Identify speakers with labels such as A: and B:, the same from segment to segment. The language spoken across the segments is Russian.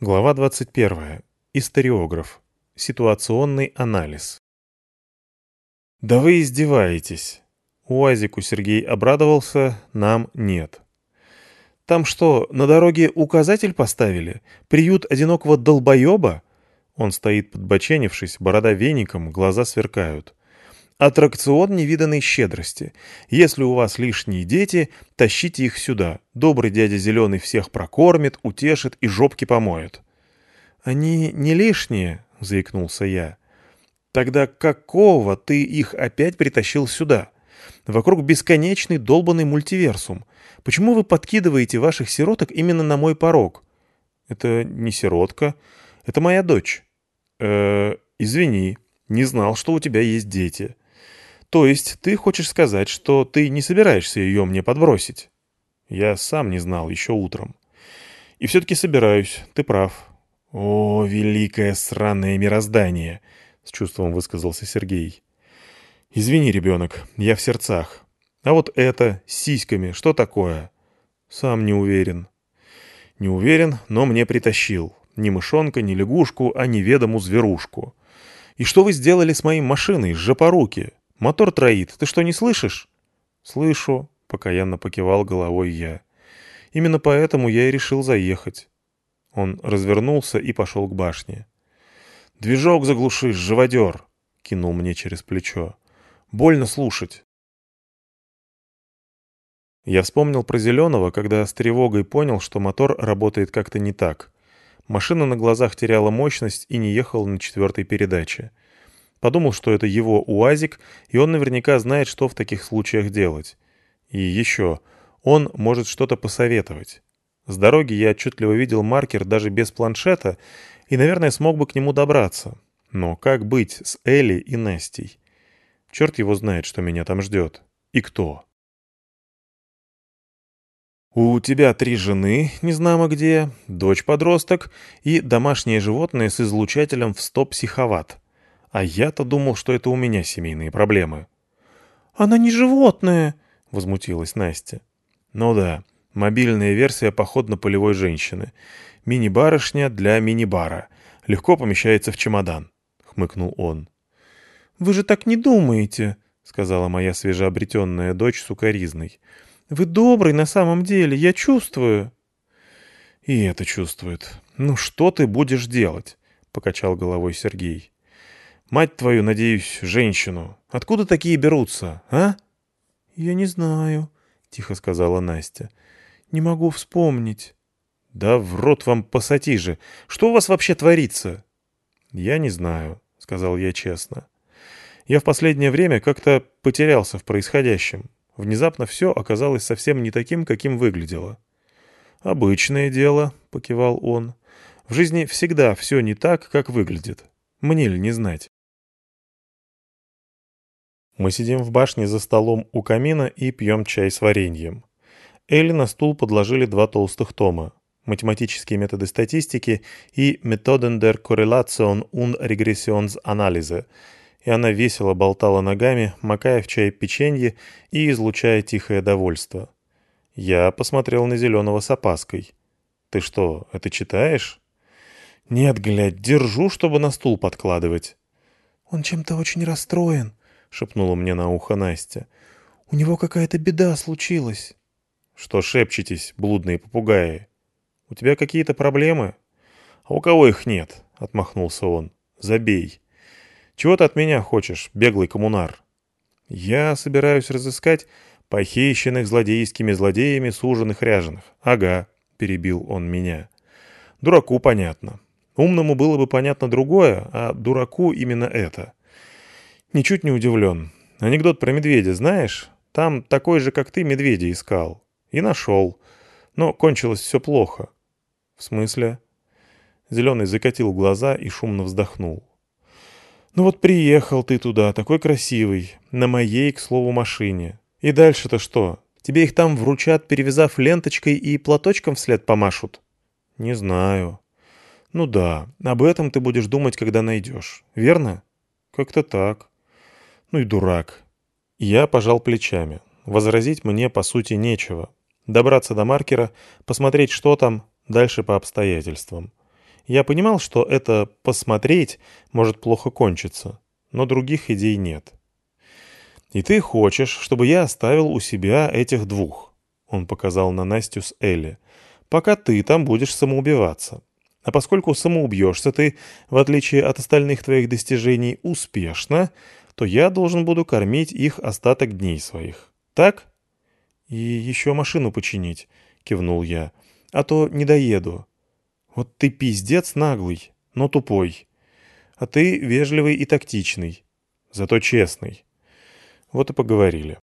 A: Глава 21. Историограф. Ситуационный анализ. «Да вы издеваетесь!» Уазику Сергей обрадовался, нам нет. «Там что, на дороге указатель поставили? Приют одинокого долбоеба?» Он стоит подбоченившись, борода веником, глаза сверкают. Аттракцион невиданной щедрости. Если у вас лишние дети, тащите их сюда. Добрый дядя Зеленый всех прокормит, утешит и жопки помоет. «Они не лишние», — заикнулся я. «Тогда какого ты их опять притащил сюда? Вокруг бесконечный долбанный мультиверсум. Почему вы подкидываете ваших сироток именно на мой порог?» «Это не сиротка. Это моя дочь». «Э, извини, не знал, что у тебя есть дети». То есть ты хочешь сказать, что ты не собираешься ее мне подбросить? Я сам не знал еще утром. И все-таки собираюсь, ты прав. О, великое сраное мироздание, с чувством высказался Сергей. Извини, ребенок, я в сердцах. А вот это, с сиськами, что такое? Сам не уверен. Не уверен, но мне притащил. Ни мышонка, ни лягушку, а неведому зверушку. И что вы сделали с моей машиной, жопоруки? Мотор троит. Ты что, не слышишь?» «Слышу», — покаянно покивал головой я. «Именно поэтому я и решил заехать». Он развернулся и пошел к башне. «Движок заглушишь, живодер!» — кинул мне через плечо. «Больно слушать». Я вспомнил про Зеленого, когда с тревогой понял, что мотор работает как-то не так. Машина на глазах теряла мощность и не ехала на четвертой передаче. Подумал, что это его УАЗик, и он наверняка знает, что в таких случаях делать. И еще, он может что-то посоветовать. С дороги я отчетливо видел маркер даже без планшета, и, наверное, смог бы к нему добраться. Но как быть с Элли и Нестей? Черт его знает, что меня там ждет. И кто. «У тебя три жены, незнамо где, дочь-подросток и домашнее животное с излучателем в стоп-психоват», а я-то думал, что это у меня семейные проблемы. «Она не животное!» — возмутилась Настя. «Ну да, мобильная версия походно-полевой женщины. Мини-барышня для мини-бара. Легко помещается в чемодан», — хмыкнул он.
B: «Вы же так не думаете», — сказала моя свежеобретенная дочь сукоризной. «Вы добрый на самом деле, я чувствую».
A: «И это чувствует. Ну что ты будешь делать?» — покачал головой Сергей. Мать твою, надеюсь, женщину. Откуда такие берутся, а?
B: Я не знаю, тихо сказала Настя. Не могу вспомнить.
A: Да в рот вам пассатижи. Что у вас вообще творится? Я не знаю, сказал я честно. Я в последнее время как-то потерялся в происходящем. Внезапно все оказалось совсем не таким, каким выглядело. «Обычное дело», — покивал он. «В жизни всегда все не так, как выглядит. Мне ли не знать?» Мы сидим в башне за столом у камина и пьем чай с вареньем. Элли на стул подложили два толстых тома. Математические методы статистики и Methoden der Korrelation und Regressionsanalyse. И она весело болтала ногами, макая в чай печенье и излучая тихое довольство. Я посмотрел на Зеленого с опаской. «Ты что, это читаешь?» «Нет, глядь, держу, чтобы на стул подкладывать».
B: «Он чем-то очень расстроен», — шепнула мне на ухо Настя. «У него какая-то беда случилась».
A: «Что шепчетесь, блудные попугаи? У тебя какие-то проблемы?» «А у кого их нет?» — отмахнулся он. «Забей. Чего ты от меня хочешь, беглый коммунар?» «Я собираюсь разыскать похищенных злодейскими злодеями суженных ряженых. Ага», — перебил он меня. «Дураку понятно. Умному было бы понятно другое, а дураку именно это. Ничуть не удивлен. Анекдот про медведя знаешь? Там такой же, как ты, медведя искал. И нашел. Но кончилось все плохо. В смысле? Зеленый закатил глаза и шумно вздохнул. Ну вот приехал ты туда, такой красивый, на моей, к слову, машине. И дальше-то что? Тебе их там вручат, перевязав ленточкой и платочком вслед помашут? Не знаю. Ну да, об этом ты будешь думать, когда найдешь. Верно? Как-то так. Ну и дурак. Я пожал плечами. Возразить мне, по сути, нечего. Добраться до маркера, посмотреть, что там, дальше по обстоятельствам. Я понимал, что это «посмотреть» может плохо кончиться, но других идей нет. «И ты хочешь, чтобы я оставил у себя этих двух?» Он показал на Настю с Элли. «Пока ты там будешь самоубиваться. А поскольку самоубьешься ты, в отличие от остальных твоих достижений, успешно, то я должен буду кормить их остаток дней своих. Так?» «И еще машину починить», — кивнул я. «А то не доеду. Вот ты пиздец наглый, но тупой. А ты вежливый и тактичный, зато честный. Вот и поговорили.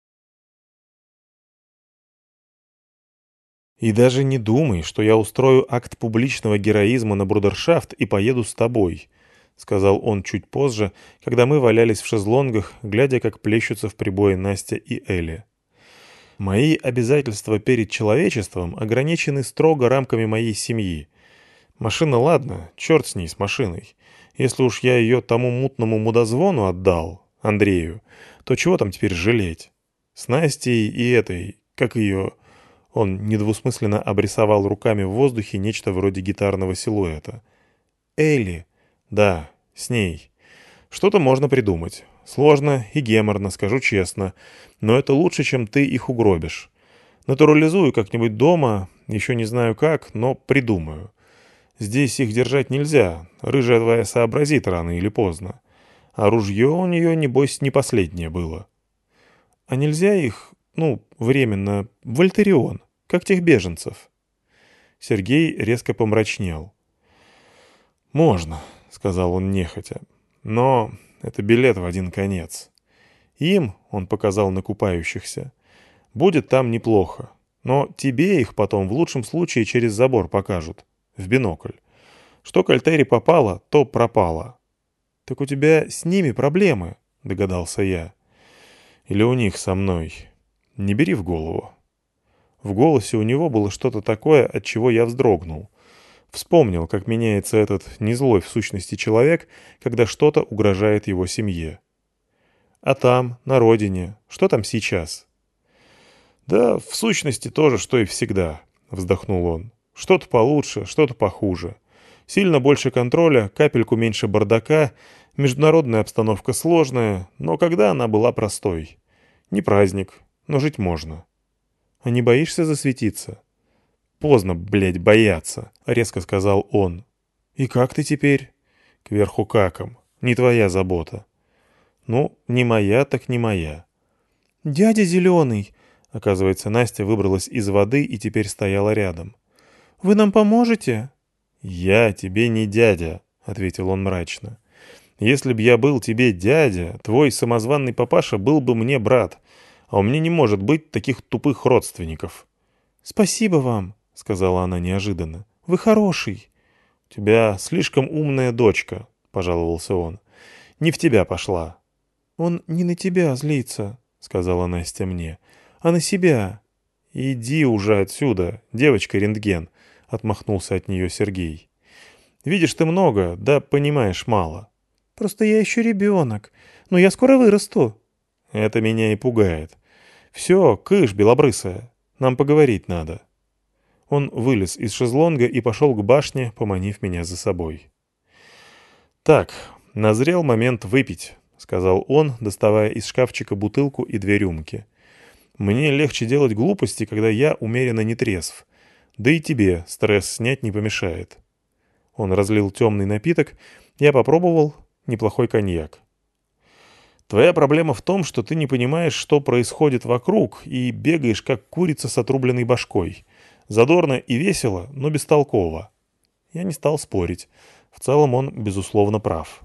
A: И даже не думай, что я устрою акт публичного героизма на брудершафт и поеду с тобой, — сказал он чуть позже, когда мы валялись в шезлонгах, глядя, как плещутся в прибое Настя и Элли. Мои обязательства перед человечеством ограничены строго рамками моей семьи, Машина, ладно, черт с ней, с машиной. Если уж я ее тому мутному мудозвону отдал, Андрею, то чего там теперь жалеть? С Настей и этой, как ее... Он недвусмысленно обрисовал руками в воздухе нечто вроде гитарного силуэта. Элли. Да, с ней. Что-то можно придумать. Сложно и геморно, скажу честно. Но это лучше, чем ты их угробишь. Натурализую как-нибудь дома, еще не знаю как, но придумаю. Здесь их держать нельзя, рыжая твоя сообразит рано или поздно. А ружье у нее, небось, не последнее было. А нельзя их, ну, временно, в Альтерион, как тех беженцев. Сергей резко помрачнел. «Можно», — сказал он нехотя, — «но это билет в один конец. Им, — он показал на купающихся, — будет там неплохо, но тебе их потом в лучшем случае через забор покажут в бинокль. Что к Альтери попало, то пропало. «Так у тебя с ними проблемы», — догадался я. «Или у них со мной. Не бери в голову». В голосе у него было что-то такое, от чего я вздрогнул. Вспомнил, как меняется этот незлой в сущности человек, когда что-то угрожает его семье. А там, на родине, что там сейчас? «Да, в сущности, тоже, что и всегда», — вздохнул он. Что-то получше, что-то похуже. Сильно больше контроля, капельку меньше бардака, международная обстановка сложная, но когда она была простой? Не праздник, но жить можно. А не боишься засветиться? Поздно, блядь, бояться, резко сказал он. И как ты теперь? Кверху каком. Не твоя забота. Ну, не моя, так не моя. Дядя Зеленый! Оказывается, Настя выбралась из воды и теперь стояла рядом. Вы нам поможете?» «Я тебе не дядя», — ответил он мрачно. «Если б я был тебе дядя, твой самозванный папаша был бы мне брат, а у меня не может быть таких тупых родственников». «Спасибо вам», — сказала она неожиданно. «Вы хороший». «У тебя слишком умная дочка», — пожаловался он. «Не в тебя пошла». «Он не на тебя злится», — сказала Настя мне, — «а на себя». «Иди уже отсюда, девочка-рентген», отмахнулся от нее Сергей. «Видишь ты много, да понимаешь мало». «Просто я еще ребенок, но я скоро вырасту». «Это меня и пугает. Все, кыш, белобрысая, нам поговорить надо». Он вылез из шезлонга и пошел к башне, поманив меня за собой. «Так, назрел момент выпить», — сказал он, доставая из шкафчика бутылку и две рюмки. «Мне легче делать глупости, когда я умеренно не трезв. Да и тебе стресс снять не помешает. Он разлил темный напиток, я попробовал неплохой коньяк. Твоя проблема в том, что ты не понимаешь, что происходит вокруг, и бегаешь, как курица с отрубленной башкой. Задорно и весело, но бестолково. Я не стал спорить. В целом он, безусловно, прав.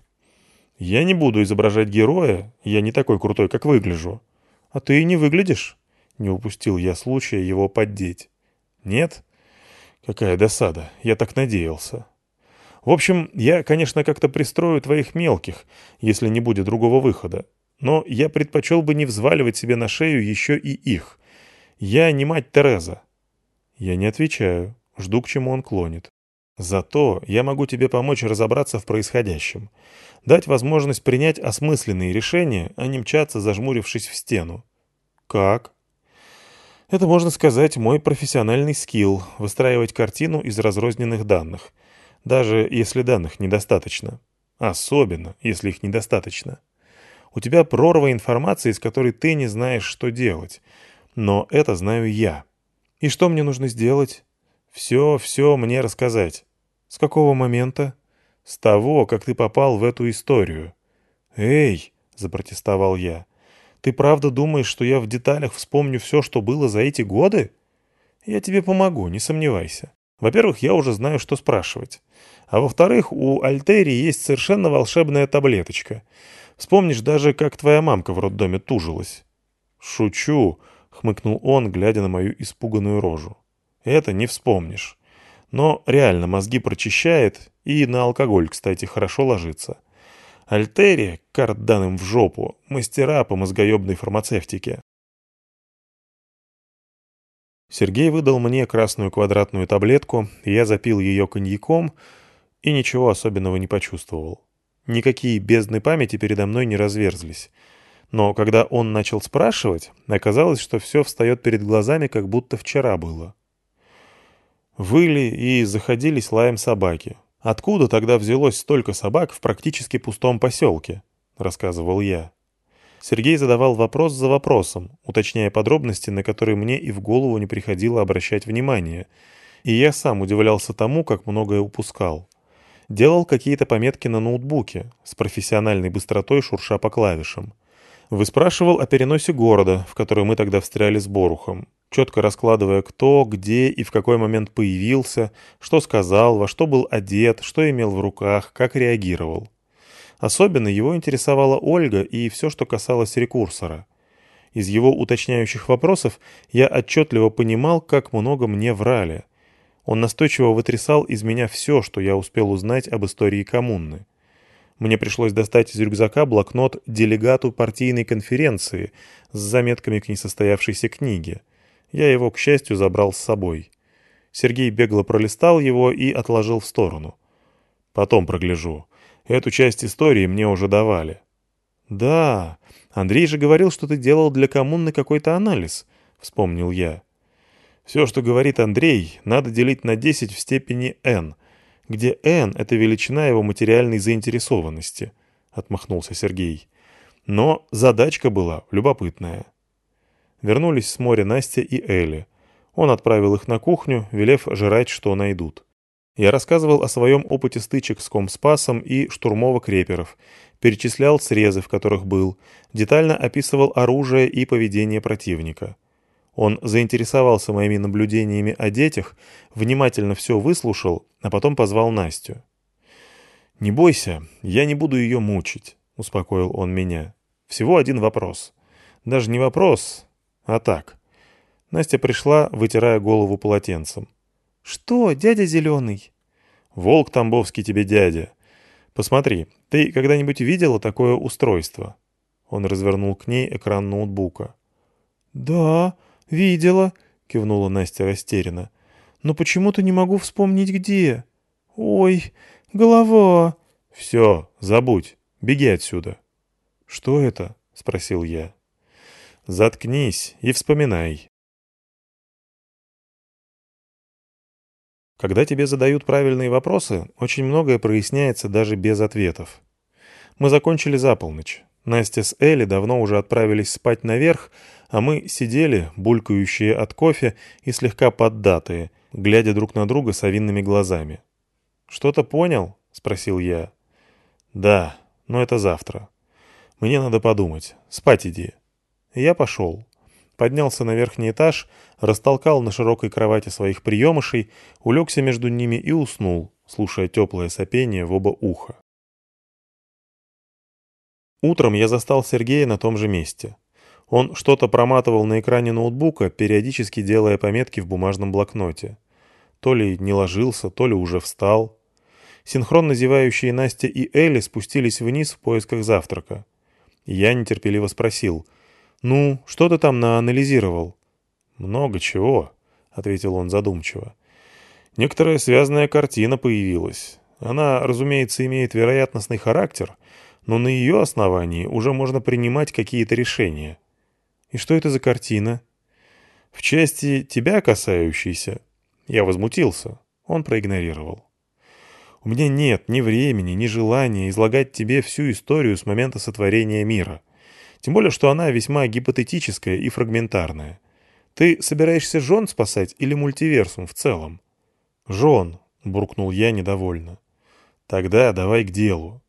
A: Я не буду изображать героя, я не такой крутой, как выгляжу. А ты и не выглядишь. Не упустил я случая его поддеть. Нет? Какая досада, я так надеялся. В общем, я, конечно, как-то пристрою твоих мелких, если не будет другого выхода. Но я предпочел бы не взваливать себе на шею еще и их. Я не мать Тереза. Я не отвечаю, жду, к чему он клонит. Зато я могу тебе помочь разобраться в происходящем. Дать возможность принять осмысленные решения, а не мчаться, зажмурившись в стену. Как? Это, можно сказать, мой профессиональный скилл — выстраивать картину из разрозненных данных. даже если данных недостаточно. Особенно, если их недостаточно. У тебя прорва информации, из которой ты не знаешь, что делать. Но это знаю я. И что мне нужно сделать? Все, все мне рассказать. С какого момента? С того, как ты попал в эту историю. Эй, запротестовал я. Ты правда думаешь, что я в деталях вспомню все, что было за эти годы? Я тебе помогу, не сомневайся. Во-первых, я уже знаю, что спрашивать. А во-вторых, у Альтери есть совершенно волшебная таблеточка. Вспомнишь даже, как твоя мамка в роддоме тужилась. «Шучу», — хмыкнул он, глядя на мою испуганную рожу. «Это не вспомнишь. Но реально мозги прочищает и на алкоголь, кстати, хорошо ложится. Альтерия, карт данным в жопу, мастера по мозгоебной фармацевтике. Сергей выдал мне красную квадратную таблетку, я запил ее коньяком и ничего особенного не почувствовал. Никакие бездны памяти передо мной не разверзлись. Но когда он начал спрашивать, оказалось, что все встает перед глазами, как будто вчера было. Выли и заходились лаем собаки. «Откуда тогда взялось столько собак в практически пустом поселке?» — рассказывал я. Сергей задавал вопрос за вопросом, уточняя подробности, на которые мне и в голову не приходило обращать внимание, и я сам удивлялся тому, как многое упускал. Делал какие-то пометки на ноутбуке, с профессиональной быстротой шурша по клавишам. Выспрашивал о переносе города, в который мы тогда встряли с Борухом, четко раскладывая, кто, где и в какой момент появился, что сказал, во что был одет, что имел в руках, как реагировал. Особенно его интересовала Ольга и все, что касалось рекурсора. Из его уточняющих вопросов я отчетливо понимал, как много мне врали. Он настойчиво вытрясал из меня все, что я успел узнать об истории коммуны. Мне пришлось достать из рюкзака блокнот делегату партийной конференции с заметками к несостоявшейся книге. Я его, к счастью, забрал с собой. Сергей бегло пролистал его и отложил в сторону. Потом прогляжу. Эту часть истории мне уже давали. «Да, Андрей же говорил, что ты делал для коммуны какой-то анализ», — вспомнил я. «Все, что говорит Андрей, надо делить на 10 в степени n, где n — это величина его материальной заинтересованности», — отмахнулся Сергей. «Но задачка была любопытная». Вернулись с моря Настя и Элли. Он отправил их на кухню, велев жрать, что найдут. Я рассказывал о своем опыте стычек с Комспасом и штурмовок реперов, перечислял срезы, в которых был, детально описывал оружие и поведение противника. Он заинтересовался моими наблюдениями о детях, внимательно все выслушал, а потом позвал Настю. «Не бойся, я не буду ее мучить», — успокоил он меня. «Всего один вопрос. Даже не вопрос, а так». Настя пришла, вытирая голову полотенцем. «Что, дядя Зеленый?» «Волк Тамбовский тебе дядя. Посмотри, ты когда-нибудь видела такое устройство?» Он развернул к ней экран ноутбука. «Да, видела», — кивнула Настя растерянно. «Но почему-то не могу вспомнить, где. Ой, голова». «Все, забудь. Беги отсюда». «Что это?» — спросил я. «Заткнись и вспоминай. Когда тебе задают правильные вопросы, очень многое проясняется даже без ответов. Мы закончили за полночь. Настя с Элли давно уже отправились спать наверх, а мы сидели, булькающие от кофе и слегка поддатые, глядя друг на друга совинными глазами. «Что-то понял?» — спросил я. «Да, но это завтра. Мне надо подумать. Спать иди». Я пошел поднялся на верхний этаж, растолкал на широкой кровати своих приемышей, улегся между ними и уснул, слушая теплое сопение в оба уха. Утром я застал Сергея на том же месте. Он что-то проматывал на экране ноутбука, периодически делая пометки в бумажном блокноте. То ли не ложился, то ли уже встал. Синхронно зевающие Настя и Элли спустились вниз в поисках завтрака. Я нетерпеливо спросил — «Ну, что ты там наанализировал?» «Много чего», — ответил он задумчиво. «Некоторая связанная картина появилась. Она, разумеется, имеет вероятностный характер, но на ее основании уже можно принимать какие-то решения». «И что это за картина?» «В части тебя касающейся». Я возмутился. Он проигнорировал. У меня нет ни времени, ни желания излагать тебе всю историю с момента сотворения мира. Тем более, что она весьма гипотетическая и фрагментарная. Ты собираешься жен спасать или мультиверсум в целом? Жен, буркнул я недовольно. Тогда давай к делу.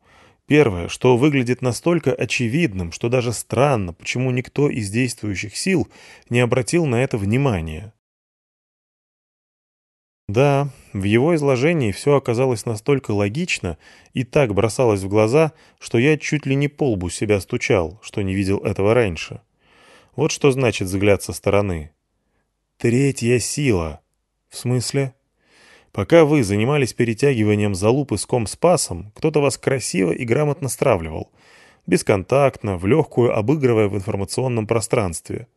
A: Первое, что выглядит настолько очевидным, что даже странно, почему никто из действующих сил не обратил на это внимания. Да, в его изложении все оказалось настолько логично и так бросалось в глаза, что я чуть ли не полбу себя стучал, что не видел этого раньше. Вот что значит взгляд со стороны. Третья сила. В смысле? Пока вы занимались перетягиванием залупы с компспасом, кто-то вас красиво и грамотно стравливал. Бесконтактно, в легкую, обыгрывая в информационном пространстве.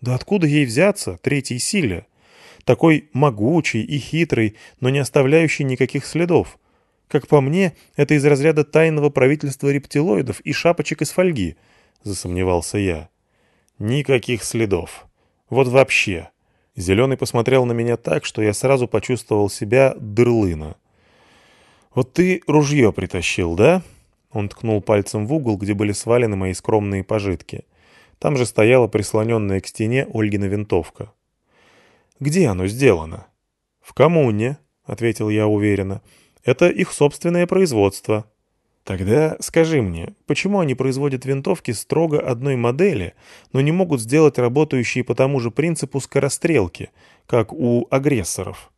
A: Да откуда ей взяться, третьей силе? такой могучий и хитрый, но не оставляющий никаких следов. Как по мне, это из разряда тайного правительства рептилоидов и шапочек из фольги, засомневался я. Никаких следов. Вот вообще. Зеленый посмотрел на меня так, что я сразу почувствовал себя дырлына. «Вот ты ружье притащил, да?» Он ткнул пальцем в угол, где были свалены мои скромные пожитки. Там же стояла прислоненная к стене Ольгина винтовка. Где оно сделано?» «В коммуне», — ответил я уверенно. «Это их собственное производство». «Тогда скажи мне, почему они производят винтовки строго одной модели, но не могут сделать работающие по тому же принципу скорострелки, как у агрессоров?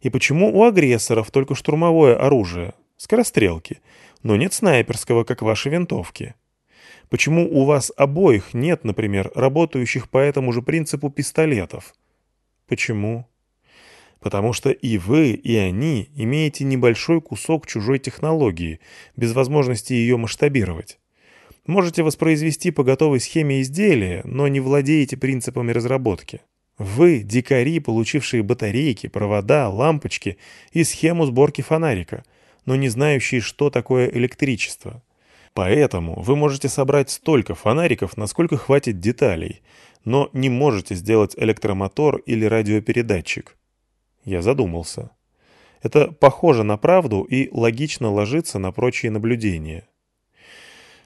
A: И почему у агрессоров только штурмовое оружие, скорострелки, но нет снайперского, как ваши винтовки?» Почему у вас обоих нет, например, работающих по этому же принципу пистолетов? Почему? Потому что и вы, и они имеете небольшой кусок чужой технологии, без возможности ее масштабировать. Можете воспроизвести по готовой схеме изделия, но не владеете принципами разработки. Вы – дикари, получившие батарейки, провода, лампочки и схему сборки фонарика, но не знающие, что такое электричество. Поэтому вы можете собрать столько фонариков, насколько хватит деталей – но не можете сделать электромотор или радиопередатчик. Я задумался. Это похоже на правду и логично ложится на прочие наблюдения.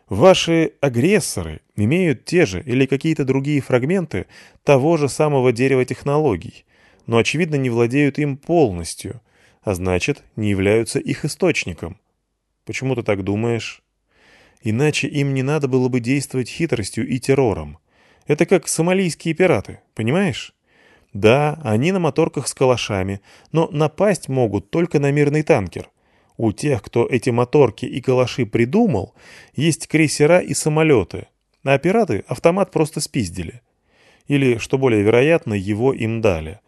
A: Ваши агрессоры имеют те же или какие-то другие фрагменты того же самого дерева технологий, но, очевидно, не владеют им полностью, а значит, не являются их источником. Почему ты так думаешь? Иначе им не надо было бы действовать хитростью и террором. Это как сомалийские пираты, понимаешь? Да, они на моторках с калашами, но напасть могут только на мирный танкер. У тех, кто эти моторки и калаши придумал, есть крейсера и самолеты, а пираты автомат просто спиздили. Или, что более вероятно, его им дали,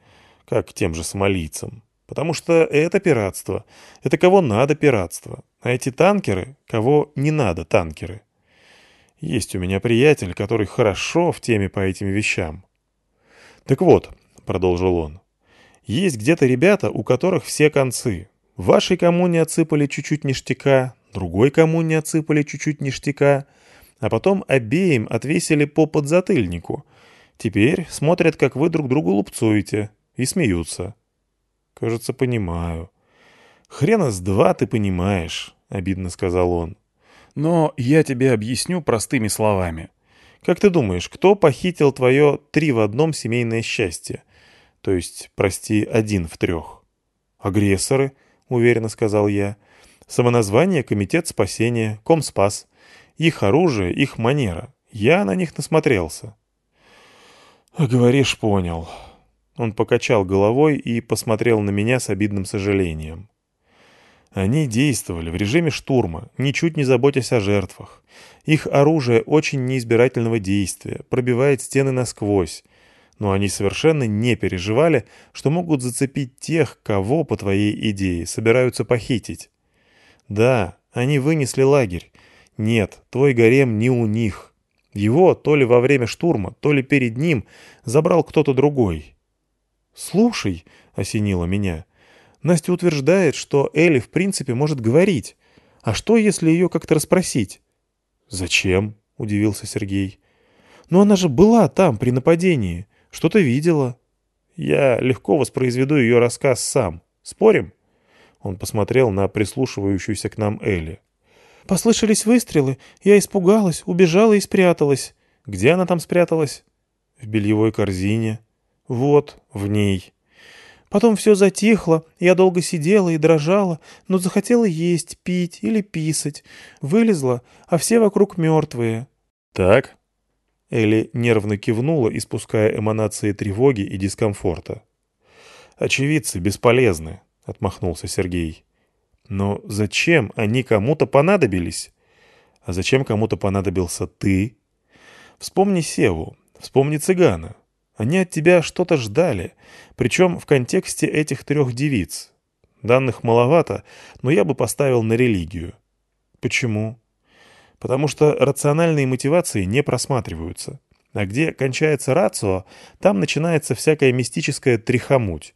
A: как тем же сомалийцам. Потому что это пиратство. Это кого надо пиратство. А эти танкеры, кого не надо танкеры. Есть у меня приятель, который хорошо в теме по этим вещам. Так вот, продолжил он, есть где-то ребята, у которых все концы. Вашей коммуне отсыпали чуть-чуть ништяка, другой коммуне отсыпали чуть-чуть ништяка, а потом обеим отвесили по подзатыльнику. Теперь смотрят, как вы друг другу лупцуете, и смеются. Кажется, понимаю. Хрена с два ты понимаешь, обидно сказал он. Но я тебе объясню простыми словами. Как ты думаешь, кто похитил твое три в одном семейное счастье? То есть, прости, один в трех. Агрессоры, уверенно сказал я. Самоназвание Комитет спасения, Комспас. Их оружие, их манера. Я на них насмотрелся. «Говоришь, понял». Он покачал головой и посмотрел на меня с обидным сожалением. Они действовали в режиме штурма, ничуть не заботясь о жертвах. Их оружие очень неизбирательного действия, пробивает стены насквозь. Но они совершенно не переживали, что могут зацепить тех, кого, по твоей идее, собираются похитить. Да, они вынесли лагерь. Нет, твой гарем не у них. Его то ли во время штурма, то ли перед ним забрал кто-то другой. «Слушай», — осенило меня, — Настя утверждает, что Элли в принципе может говорить. А что, если ее как-то расспросить? «Зачем?» — удивился Сергей. «Но она же была там при нападении. Что-то видела». «Я легко воспроизведу ее рассказ сам. Спорим?» Он посмотрел на прислушивающуюся к нам Элли.
B: «Послышались выстрелы. Я испугалась, убежала и спряталась».
A: «Где она там спряталась?»
B: «В бельевой корзине».
A: «Вот, в ней».
B: Потом все затихло, я долго сидела и дрожала, но захотела есть, пить или писать. Вылезла, а все вокруг мертвые.
A: «Так?» Элли нервно кивнула, испуская эманации тревоги и дискомфорта. «Очевидцы бесполезны», — отмахнулся Сергей. «Но зачем они кому-то понадобились? А зачем кому-то понадобился ты? Вспомни Севу, вспомни цыгана. Они от тебя что-то ждали, причем в контексте этих трех девиц. Данных маловато, но я бы поставил на религию. Почему? Потому что рациональные мотивации не просматриваются. А где кончается рацио, там начинается всякая мистическая трихомуть.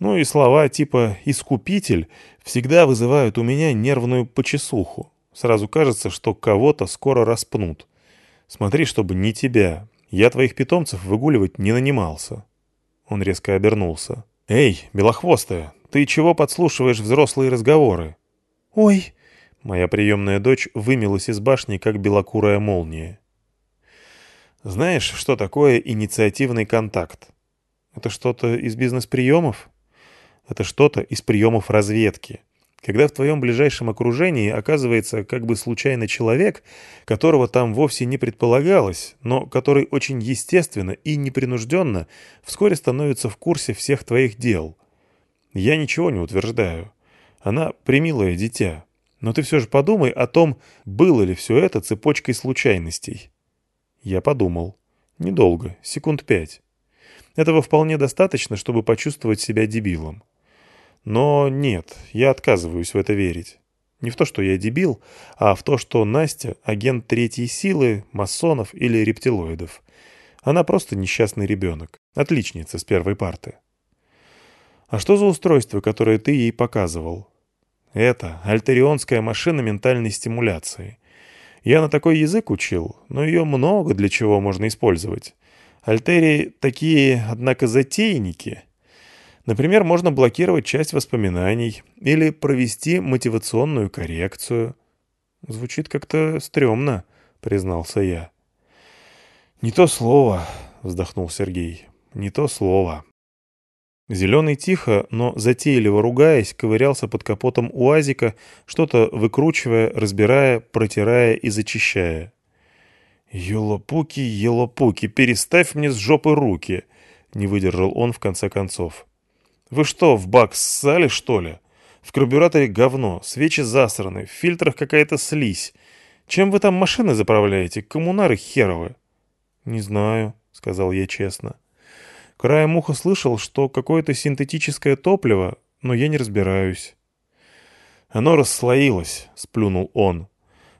A: Ну и слова типа «искупитель» всегда вызывают у меня нервную почесуху. Сразу кажется, что кого-то скоро распнут. Смотри, чтобы не тебя. Я твоих питомцев выгуливать не нанимался. Он резко обернулся. «Эй, белохвостая, ты чего подслушиваешь взрослые разговоры?»
B: «Ой!»
A: Моя приемная дочь вымилась из башни, как белокурая молния. «Знаешь, что такое инициативный контакт? Это что-то из бизнес-приемов?» Это что-то из приемов разведки. Когда в твоем ближайшем окружении оказывается как бы случайно человек, которого там вовсе не предполагалось, но который очень естественно и непринужденно вскоре становится в курсе всех твоих дел. Я ничего не утверждаю. Она примилое дитя. Но ты все же подумай о том, было ли все это цепочкой случайностей. Я подумал. Недолго, секунд пять. Этого вполне достаточно, чтобы почувствовать себя дебилом. Но нет, я отказываюсь в это верить. Не в то, что я дебил, а в то, что Настя — агент третьей силы, масонов или рептилоидов. Она просто несчастный ребенок, отличница с первой парты. А что за устройство, которое ты ей показывал? Это альтерионская машина ментальной стимуляции. Я на такой язык учил, но ее много для чего можно использовать. Альтерии такие, однако, затейники — Например, можно блокировать часть воспоминаний или провести мотивационную коррекцию. Звучит как-то стрёмно, признался я. Не то слово, вздохнул Сергей. Не то слово. Зеленый тихо, но затейливо ругаясь, ковырялся под капотом УАЗика, что-то выкручивая, разбирая, протирая и зачищая. «Елопуки, елопуки, переставь мне с жопы руки!» — не выдержал он в конце концов. Вы что, в бак ссали, что ли? В карбюраторе говно, свечи засраны, в фильтрах какая-то слизь. Чем вы там машины заправляете? Коммунары херовы. Не знаю, сказал я честно. Краем уха слышал, что какое-то синтетическое топливо, но я не разбираюсь. Оно расслоилось, сплюнул он.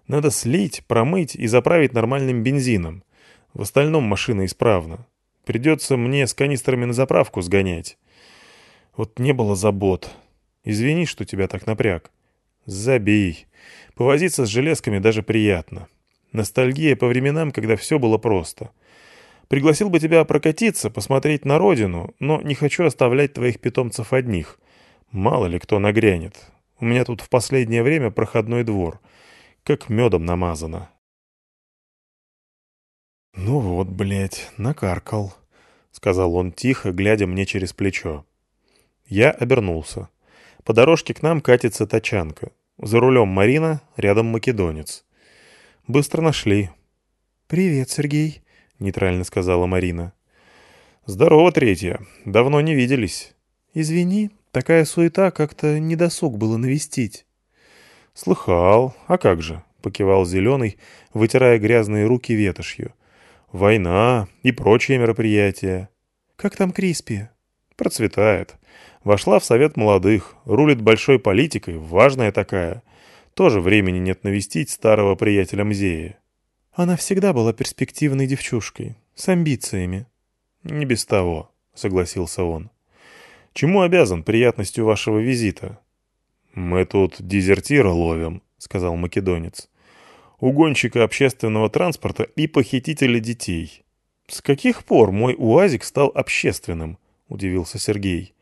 A: Надо слить, промыть и заправить нормальным бензином. В остальном машина исправна. Придется мне с канистрами на заправку сгонять. Вот не было забот. Извини, что тебя так напряг. Забей. Повозиться с железками даже приятно. Ностальгия по временам, когда все было просто. Пригласил бы тебя прокатиться, посмотреть на родину, но не хочу оставлять твоих питомцев одних. Мало ли кто нагрянет. У меня тут в последнее время проходной двор. Как медом намазано. «Ну вот, блядь, накаркал», — сказал он тихо, глядя мне через плечо. Я обернулся. По дорожке к нам катится тачанка. За рулем Марина, рядом македонец. Быстро нашли.
B: «Привет, Сергей», — нейтрально сказала Марина.
A: «Здорово, третья. Давно не виделись».
B: «Извини, такая суета, как-то недосуг было навестить».
A: «Слыхал. А как же?» — покивал Зеленый, вытирая грязные руки ветошью. «Война и прочие мероприятия».
B: «Как там Криспи?»
A: «Процветает. Вошла в совет молодых, рулит большой политикой, важная такая. Тоже времени нет навестить старого приятеля Мзея.
B: Она всегда была перспективной девчушкой, с амбициями.
A: Не без того, согласился он. Чему обязан приятностью вашего визита? Мы тут дезертира ловим, сказал македонец. Угонщика общественного транспорта и похитителя детей. С каких пор мой УАЗик стал общественным? Удивился Сергей.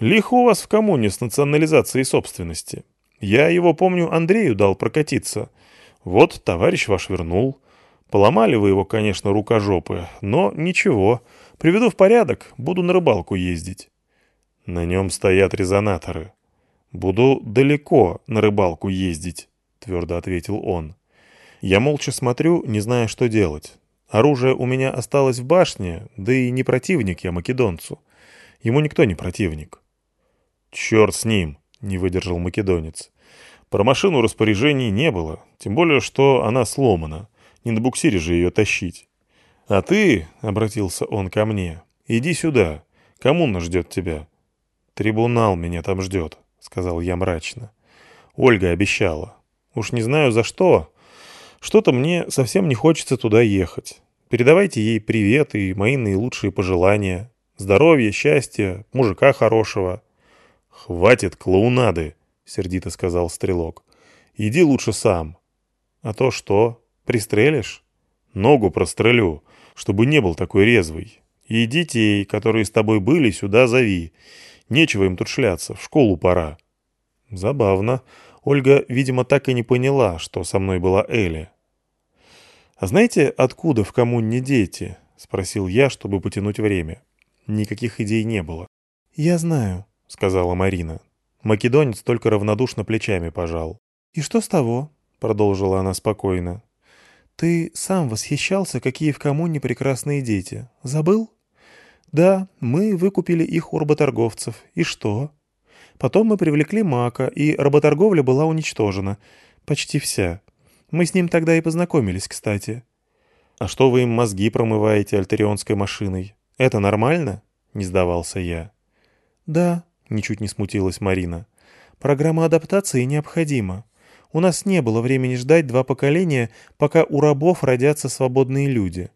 A: Лихо у вас в коммуне с национализацией собственности. Я его, помню, Андрею дал прокатиться. Вот товарищ ваш вернул. Поломали вы его, конечно, рукожопы, но ничего. Приведу в порядок, буду на рыбалку ездить. На нем стоят резонаторы. Буду далеко на рыбалку ездить, твердо ответил он. Я молча смотрю, не зная, что делать. Оружие у меня осталось в башне, да и не противник я македонцу. Ему никто не противник. «Черт с ним!» — не выдержал македонец. «Про машину распоряжений не было, тем более, что она сломана. Не на буксире же ее тащить. А ты, — обратился он ко мне, — иди сюда. Коммуна ждет тебя». «Трибунал меня там ждет», — сказал я мрачно. Ольга обещала. Уж не знаю за что. Что-то мне совсем не хочется туда ехать. Передавайте ей привет и мои наилучшие пожелания. Здоровья, счастья, мужика хорошего. «Хватит клоунады», — сердито сказал стрелок. «Иди лучше сам». «А то что? Пристрелишь?» «Ногу прострелю, чтобы не был такой резвый. И детей, которые с тобой были, сюда зови. Нечего им тут шляться, в школу пора». Забавно. Ольга, видимо, так и не поняла, что со мной была Эля. «А знаете, откуда в коммуне дети?» — спросил я, чтобы потянуть время. Никаких идей не было. «Я знаю», — сказала Марина. Македонец только равнодушно плечами пожал. «И что с того?» — продолжила она спокойно. «Ты сам восхищался, какие в коммуне прекрасные дети. Забыл?» «Да, мы выкупили их у работорговцев. И что?» «Потом мы привлекли Мака, и работорговля была уничтожена. Почти вся. Мы с ним тогда и познакомились, кстати». «А что вы им мозги промываете альтерионской машиной? Это нормально?» — не сдавался я. «Да», — ничуть не смутилась Марина. «Программа адаптации необходима. У нас не было времени ждать два поколения, пока у рабов родятся свободные люди.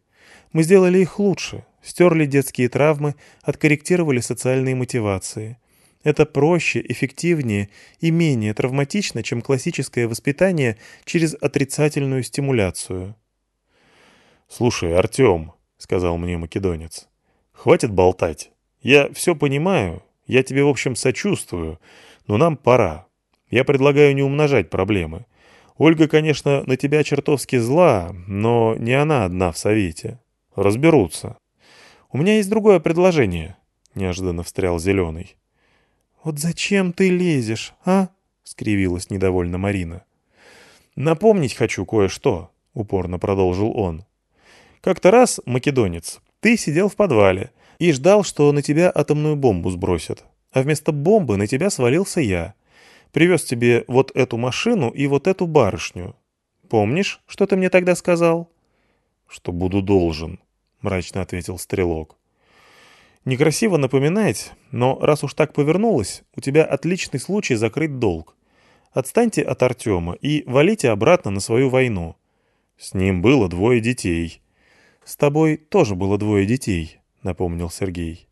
A: Мы сделали их лучше, стерли детские травмы, откорректировали социальные мотивации. Это проще, эффективнее и менее травматично, чем классическое воспитание через отрицательную стимуляцию». «Слушай, Артем», — сказал мне македонец, — «хватит болтать. Я все понимаю, я тебе, в общем, сочувствую, но нам пора. Я предлагаю не умножать проблемы. Ольга, конечно, на тебя чертовски зла, но не она одна в совете. Разберутся. У меня есть другое предложение, — неожиданно встрял Зеленый.
B: «Вот зачем ты лезешь, а?» — скривилась недовольно Марина.
A: «Напомнить хочу кое-что», — упорно продолжил он. «Как-то раз, македонец, ты сидел в подвале, — и ждал, что на тебя атомную бомбу сбросят. А вместо бомбы на тебя свалился я. Привез тебе вот эту машину и вот эту барышню. Помнишь, что ты мне тогда сказал?» «Что буду должен», — мрачно ответил Стрелок. «Некрасиво напоминать, но раз уж так повернулось, у тебя отличный случай закрыть долг. Отстаньте от Артема и валите обратно на свою войну. С ним было двое детей. С тобой тоже было двое детей. — напомнил Сергей.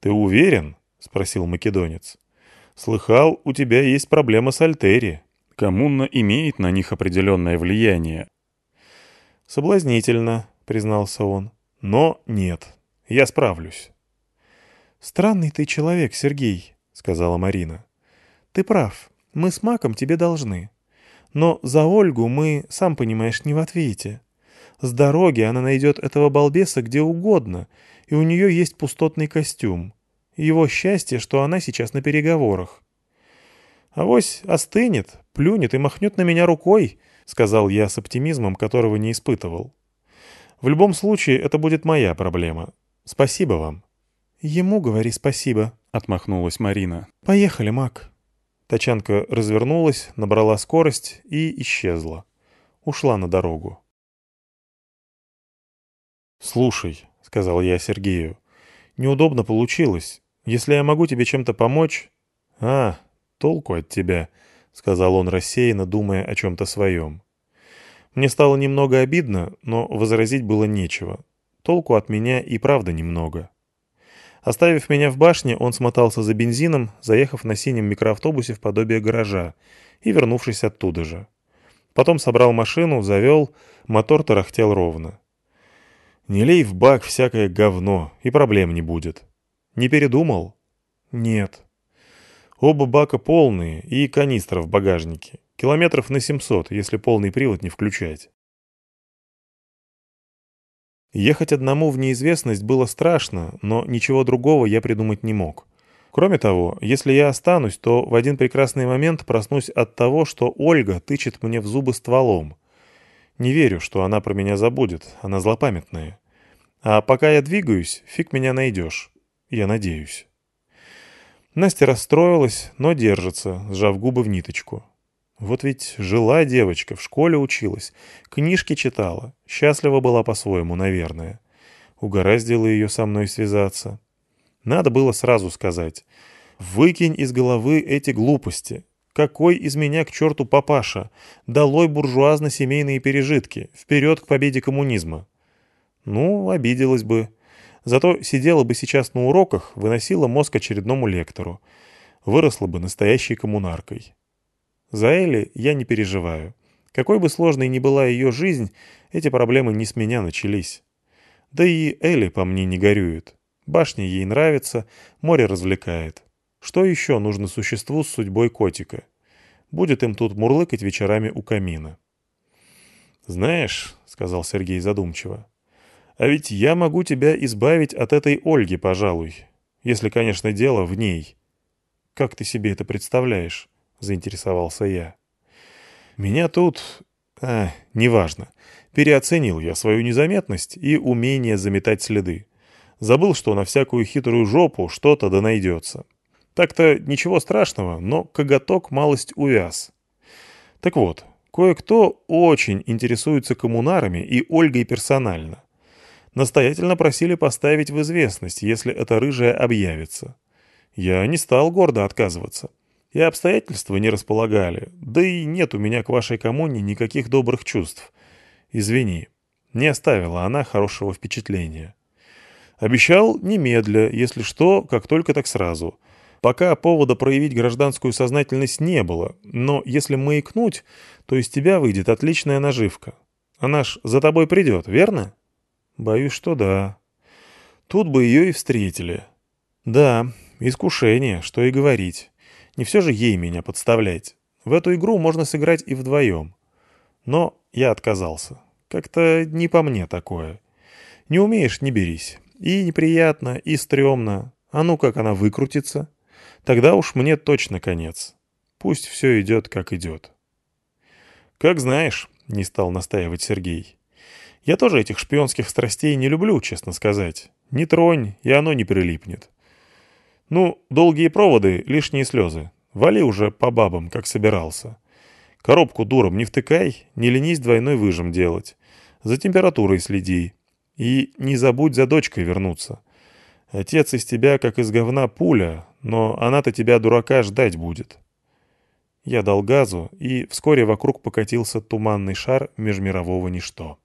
A: «Ты уверен?» — спросил македонец. «Слыхал, у тебя есть проблема с Альтери. Коммуна имеет на них определенное влияние». «Соблазнительно», — признался он. «Но нет, я справлюсь».
B: «Странный ты человек, Сергей», — сказала Марина. «Ты прав, мы с Маком тебе должны. Но за Ольгу мы, сам понимаешь, не в ответе. С дороги она найдет этого балбеса где угодно, и у нее есть пустотный костюм. Его счастье, что она сейчас на переговорах. «Авось остынет, плюнет и махнет на меня рукой», — сказал я с оптимизмом, которого не испытывал. «В любом случае, это будет моя проблема. Спасибо вам». «Ему говори спасибо», — отмахнулась Марина. «Поехали, Мак».
A: Тачанка развернулась, набрала скорость и исчезла. Ушла на дорогу. «Слушай», — сказал я Сергею, — «неудобно получилось. Если я могу тебе чем-то помочь...» «А, толку от тебя», — сказал он рассеянно, думая о чем-то своем. Мне стало немного обидно, но возразить было нечего. Толку от меня и правда немного. Оставив меня в башне, он смотался за бензином, заехав на синем микроавтобусе в подобие гаража и вернувшись оттуда же. Потом собрал машину, завел, мотор тарахтел ровно. Не лей в бак всякое говно, и проблем не будет. Не передумал? Нет. Оба бака полные и канистра в багажнике. Километров на 700, если полный привод не включать. Ехать одному в неизвестность было страшно, но ничего другого я придумать не мог. Кроме того, если я останусь, то в один прекрасный момент проснусь от того, что Ольга тычет мне в зубы стволом. Не верю, что она про меня забудет, она злопамятная. А пока я двигаюсь, фиг меня найдешь. Я надеюсь. Настя расстроилась, но держится, сжав губы в ниточку. Вот ведь жила девочка, в школе училась, книжки читала, счастлива была по-своему, наверное. Угораздило ее со мной связаться. Надо было сразу сказать. «Выкинь из головы эти глупости. Какой из меня к черту папаша? Долой буржуазно-семейные пережитки. Вперед к победе коммунизма». Ну, обиделась бы. Зато сидела бы сейчас на уроках, выносила мозг очередному лектору. Выросла бы настоящей коммунаркой. За Элли я не переживаю. Какой бы сложной ни была ее жизнь, эти проблемы не с меня начались. Да и Элли по мне не горюет. Башня ей нравится, море развлекает. Что еще нужно существу с судьбой котика? Будет им тут мурлыкать вечерами у камина. «Знаешь», — сказал Сергей задумчиво, — «а ведь я могу тебя избавить от этой Ольги, пожалуй, если, конечно, дело в ней». «Как ты себе это представляешь?» — заинтересовался я. «Меня тут... А, неважно. Переоценил я свою незаметность и умение заметать следы. Забыл, что на всякую хитрую жопу что-то да найдется. Так-то ничего страшного, но коготок малость увяз. Так вот, кое-кто очень интересуется коммунарами и Ольгой персонально. Настоятельно просили поставить в известность, если эта рыжая объявится. Я не стал гордо отказываться. И обстоятельства не располагали, да и нет у меня к вашей коммуне никаких добрых чувств. Извини, не оставила она хорошего впечатления. Обещал немедля, если что, как только так сразу. Пока повода проявить гражданскую сознательность не было, но если маякнуть, то из тебя выйдет отличная наживка. Она ж за тобой придет, верно? Боюсь, что да. Тут бы ее и встретили. Да, искушение, что и говорить. Не все же ей меня подставлять. В эту игру можно сыграть и вдвоем. Но я отказался. Как-то не по мне такое. Не умеешь — не берись. И неприятно, и стрёмно. А ну как она выкрутится? Тогда уж мне точно конец. Пусть все идет, как идет. «Как знаешь», — не стал настаивать Сергей. «Я тоже этих шпионских страстей не люблю, честно сказать. Не тронь, и оно не прилипнет. Ну, долгие проводы, лишние слезы. Вали уже по бабам, как собирался. Коробку дуром не втыкай, не ленись двойной выжим делать. За температурой следи. И не забудь за дочкой вернуться. Отец из тебя, как из говна, пуля, но она-то тебя, дурака, ждать будет. Я дал газу, и вскоре вокруг покатился туманный шар межмирового ничто.